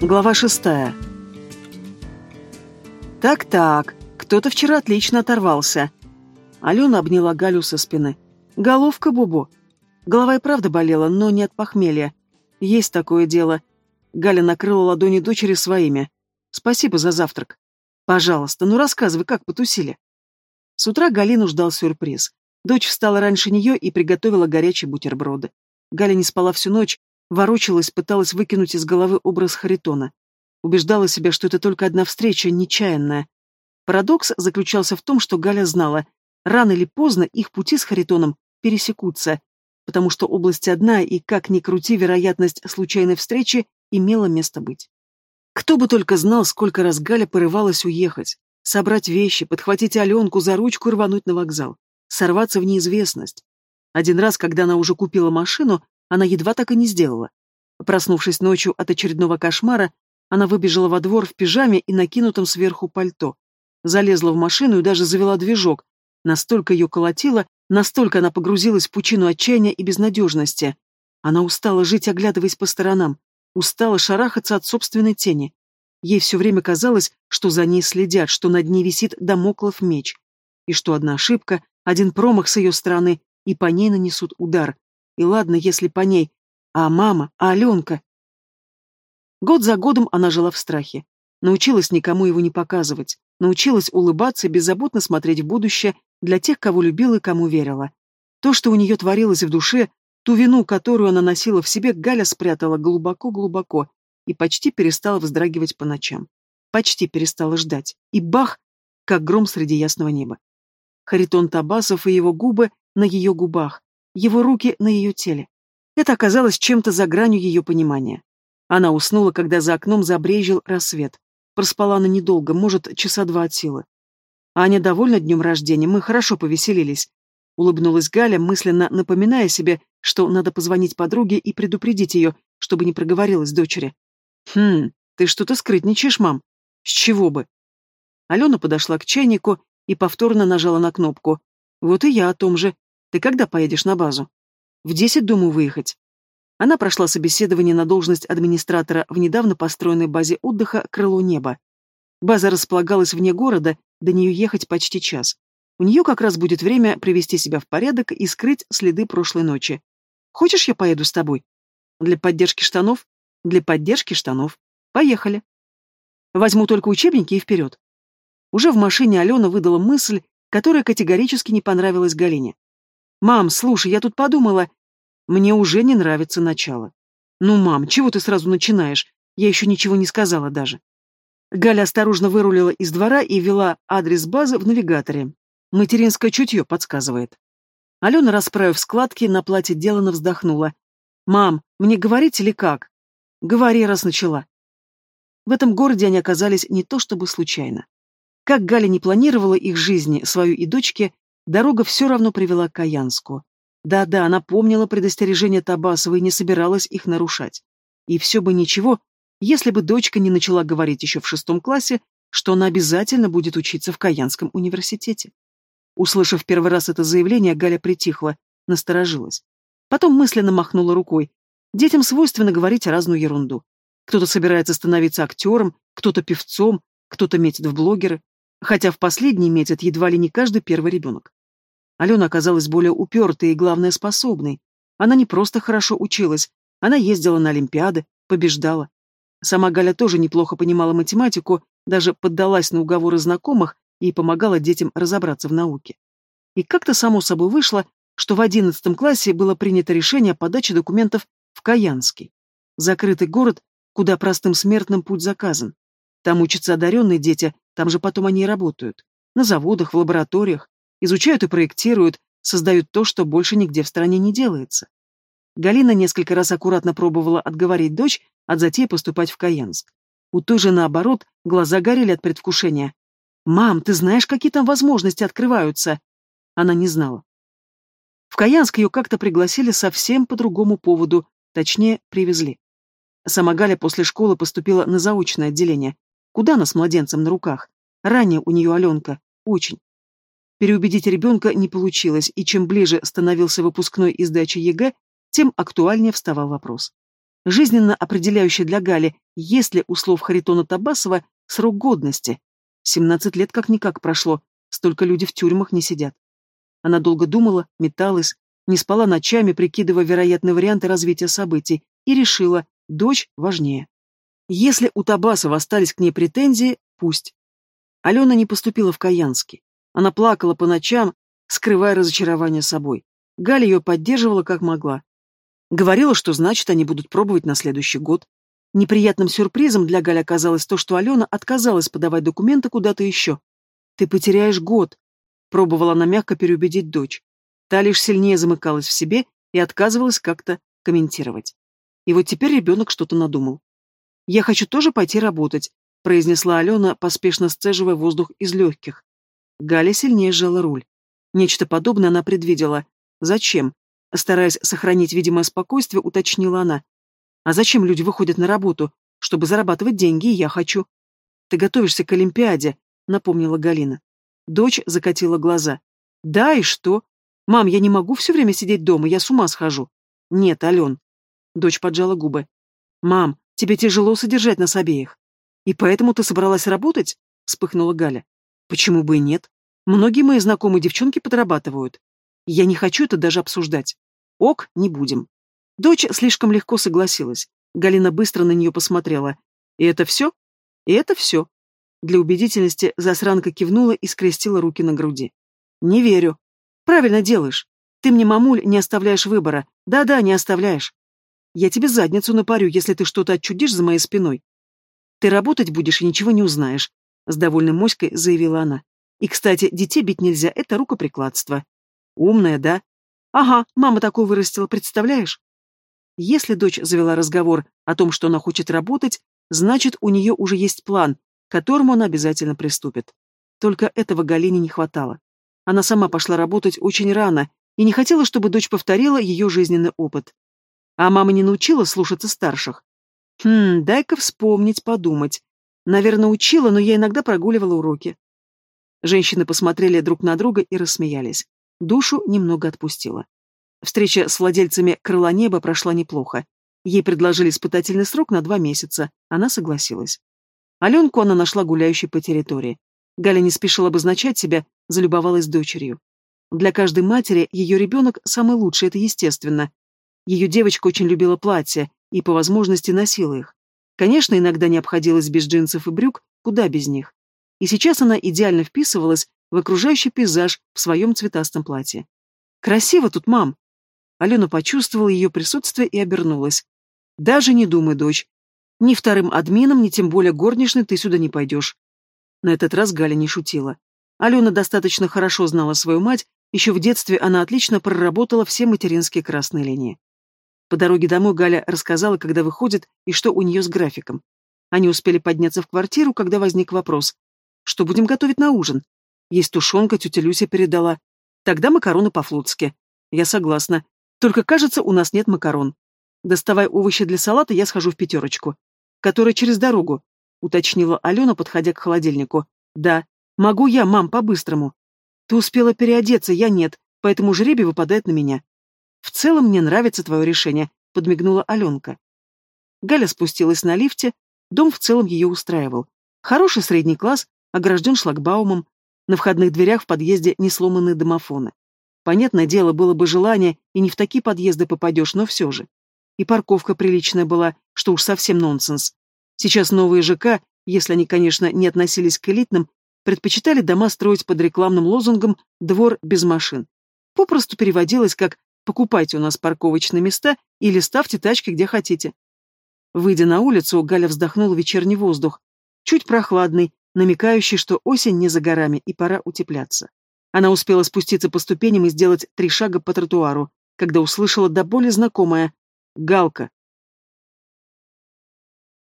Глава шестая. Так-так, кто-то вчера отлично оторвался. Алена обняла Галю со спины. Головка Бубу. Голова и правда болела, но не от похмелья. Есть такое дело. Галя накрыла ладони дочери своими. Спасибо за завтрак. Пожалуйста, ну рассказывай, как потусили. С утра Галину ждал сюрприз. Дочь встала раньше нее и приготовила горячие бутерброды. Галя не спала всю ночь, ворочалась, пыталась выкинуть из головы образ Харитона. Убеждала себя, что это только одна встреча, нечаянная. Парадокс заключался в том, что Галя знала, рано или поздно их пути с Харитоном пересекутся, потому что область одна, и как ни крути, вероятность случайной встречи имела место быть. Кто бы только знал, сколько раз Галя порывалась уехать, собрать вещи, подхватить Аленку за ручку и рвануть на вокзал, сорваться в неизвестность. Один раз, когда она уже купила машину, она едва так и не сделала. Проснувшись ночью от очередного кошмара, она выбежала во двор в пижаме и накинутом сверху пальто. Залезла в машину и даже завела движок. Настолько ее колотило, настолько она погрузилась в пучину отчаяния и безнадежности. Она устала жить, оглядываясь по сторонам. Устала шарахаться от собственной тени. Ей все время казалось, что за ней следят, что над ней висит домоклов меч. И что одна ошибка, один промах с ее стороны, и по ней нанесут удар. И ладно, если по ней. А мама, а Аленка? Год за годом она жила в страхе. Научилась никому его не показывать. Научилась улыбаться и беззаботно смотреть в будущее для тех, кого любила и кому верила. То, что у нее творилось в душе, ту вину, которую она носила в себе, Галя спрятала глубоко-глубоко и почти перестала вздрагивать по ночам. Почти перестала ждать. И бах, как гром среди ясного неба. Харитон Табасов и его губы на ее губах, его руки на ее теле. Это оказалось чем-то за гранью ее понимания. Она уснула, когда за окном забрежил рассвет. Проспала она недолго, может, часа два от силы. Аня довольна днем рождения, мы хорошо повеселились. Улыбнулась Галя, мысленно напоминая себе, что надо позвонить подруге и предупредить ее, чтобы не проговорилась дочери. «Хм, ты что-то скрытничаешь, мам. С чего бы?» Алена подошла к чайнику и повторно нажала на кнопку. «Вот и я о том же. Ты когда поедешь на базу?» «В десять думаю выехать». Она прошла собеседование на должность администратора в недавно построенной базе отдыха «Крыло неба». База располагалась вне города, до нее ехать почти час. У нее как раз будет время привести себя в порядок и скрыть следы прошлой ночи. Хочешь, я поеду с тобой? Для поддержки штанов? Для поддержки штанов. Поехали. Возьму только учебники и вперед. Уже в машине Алена выдала мысль, которая категорически не понравилась Галине. «Мам, слушай, я тут подумала, мне уже не нравится начало. Ну, мам, чего ты сразу начинаешь? Я еще ничего не сказала даже. Галя осторожно вырулила из двора и ввела адрес базы в навигаторе. Материнское чутье подсказывает. Алена, расправив складки, на платье делано вздохнула. «Мам, мне говорить или как?» «Говори, раз начала». В этом городе они оказались не то чтобы случайно. Как Галя не планировала их жизни, свою и дочке, дорога все равно привела к Каянску. Да-да, она помнила предостережения Табасова и не собиралась их нарушать. И все бы ничего, если бы дочка не начала говорить еще в шестом классе, что она обязательно будет учиться в Каянском университете. Услышав первый раз это заявление, Галя притихла, насторожилась. Потом мысленно махнула рукой. Детям свойственно говорить разную ерунду. Кто-то собирается становиться актером, кто-то певцом, кто-то метит в блогеры, хотя в последний метит едва ли не каждый первый ребенок. Алена оказалась более упертой и, главное, способной. Она не просто хорошо училась, она ездила на Олимпиады, побеждала. Сама Галя тоже неплохо понимала математику, даже поддалась на уговоры знакомых и помогала детям разобраться в науке. И как-то само собой вышло, что в одиннадцатом классе было принято решение о подаче документов в Каянский. Закрытый город, куда простым смертным путь заказан. Там учатся одаренные дети, там же потом они и работают. На заводах, в лабораториях, изучают и проектируют, создают то, что больше нигде в стране не делается. Галина несколько раз аккуратно пробовала отговорить дочь от затеи поступать в Каянск. У той же, наоборот, глаза горели от предвкушения. «Мам, ты знаешь, какие там возможности открываются?» Она не знала. В Каянск ее как-то пригласили совсем по другому поводу, точнее, привезли. Сама Галя после школы поступила на заочное отделение. Куда она с младенцем на руках? Ранее у нее Аленка. Очень. Переубедить ребенка не получилось, и чем ближе становился выпускной и сдача ЕГЭ, тем актуальнее вставал вопрос. жизненно определяющее для Гали, есть ли у слов Харитона Табасова срок годности. Семнадцать лет как-никак прошло, столько люди в тюрьмах не сидят. Она долго думала, металась, не спала ночами, прикидывая вероятные варианты развития событий, и решила, дочь важнее. Если у Табасова остались к ней претензии, пусть. Алена не поступила в Каянский. Она плакала по ночам, скрывая разочарование собой. Галя ее поддерживала как могла. Говорила, что значит, они будут пробовать на следующий год. Неприятным сюрпризом для Галя оказалось то, что Алена отказалась подавать документы куда-то еще. «Ты потеряешь год», — пробовала она мягко переубедить дочь. Та лишь сильнее замыкалась в себе и отказывалась как-то комментировать. И вот теперь ребенок что-то надумал. «Я хочу тоже пойти работать», — произнесла Алена, поспешно сцеживая воздух из легких. Галя сильнее сжала руль. Нечто подобное она предвидела. «Зачем?» Стараясь сохранить видимое спокойствие, уточнила она. «А зачем люди выходят на работу? Чтобы зарабатывать деньги, я хочу». «Ты готовишься к Олимпиаде», — напомнила Галина. Дочь закатила глаза. «Да, и что? Мам, я не могу все время сидеть дома, я с ума схожу». «Нет, Ален». Дочь поджала губы. «Мам, тебе тяжело содержать нас обеих. И поэтому ты собралась работать?» — вспыхнула Галя. «Почему бы и нет? Многие мои знакомые девчонки подрабатывают. Я не хочу это даже обсуждать. Ок, не будем. Дочь слишком легко согласилась. Галина быстро на нее посмотрела. И это все? И это все. Для убедительности засранка кивнула и скрестила руки на груди. Не верю. Правильно делаешь. Ты мне, мамуль, не оставляешь выбора. Да-да, не оставляешь. Я тебе задницу напарю, если ты что-то отчудишь за моей спиной. Ты работать будешь и ничего не узнаешь, — с довольной моськой заявила она. И, кстати, детей бить нельзя, это рукоприкладство. Умная, да? Ага, мама такой вырастила, представляешь? Если дочь завела разговор о том, что она хочет работать, значит, у нее уже есть план, к которому она обязательно приступит. Только этого Галине не хватало. Она сама пошла работать очень рано и не хотела, чтобы дочь повторила ее жизненный опыт. А мама не научила слушаться старших. Хм, дай-ка вспомнить, подумать. Наверное, учила, но я иногда прогуливала уроки. Женщины посмотрели друг на друга и рассмеялись. Душу немного отпустила. Встреча с владельцами крыла неба прошла неплохо. Ей предложили испытательный срок на два месяца. Она согласилась. Аленку она нашла гуляющей по территории. Галя не спешила обозначать себя, залюбовалась дочерью. Для каждой матери ее ребенок самый лучший, это естественно. Ее девочка очень любила платья и по возможности носила их. Конечно, иногда не обходилась без джинсов и брюк, куда без них. И сейчас она идеально вписывалась в окружающий пейзаж в своем цветастом платье. «Красиво тут, мам!» Алена почувствовала ее присутствие и обернулась. «Даже не думай, дочь. Ни вторым админом, ни тем более горничной ты сюда не пойдешь». На этот раз Галя не шутила. Алена достаточно хорошо знала свою мать, еще в детстве она отлично проработала все материнские красные линии. По дороге домой Галя рассказала, когда выходит и что у нее с графиком. Они успели подняться в квартиру, когда возник вопрос. «Что будем готовить на ужин?» Есть тушенка, тетя Люся передала. Тогда макароны по-флотски. Я согласна. Только, кажется, у нас нет макарон. Доставай овощи для салата, я схожу в пятерочку. Которая через дорогу, уточнила Алена, подходя к холодильнику. Да. Могу я, мам, по-быстрому. Ты успела переодеться, я нет, поэтому жребий выпадает на меня. В целом мне нравится твое решение, подмигнула Аленка. Галя спустилась на лифте, дом в целом ее устраивал. Хороший средний класс, огражден шлагбаумом, на входных дверях в подъезде не сломанные домофоны. Понятное дело, было бы желание, и не в такие подъезды попадешь, но все же. И парковка приличная была, что уж совсем нонсенс. Сейчас новые ЖК, если они, конечно, не относились к элитным, предпочитали дома строить под рекламным лозунгом «двор без машин». Попросту переводилось как «покупайте у нас парковочные места» или «ставьте тачки где хотите». Выйдя на улицу, Галя вздохнула вечерний воздух. Чуть прохладный, намекающий, что осень не за горами и пора утепляться. Она успела спуститься по ступеням и сделать три шага по тротуару, когда услышала до боли знакомое «Галка».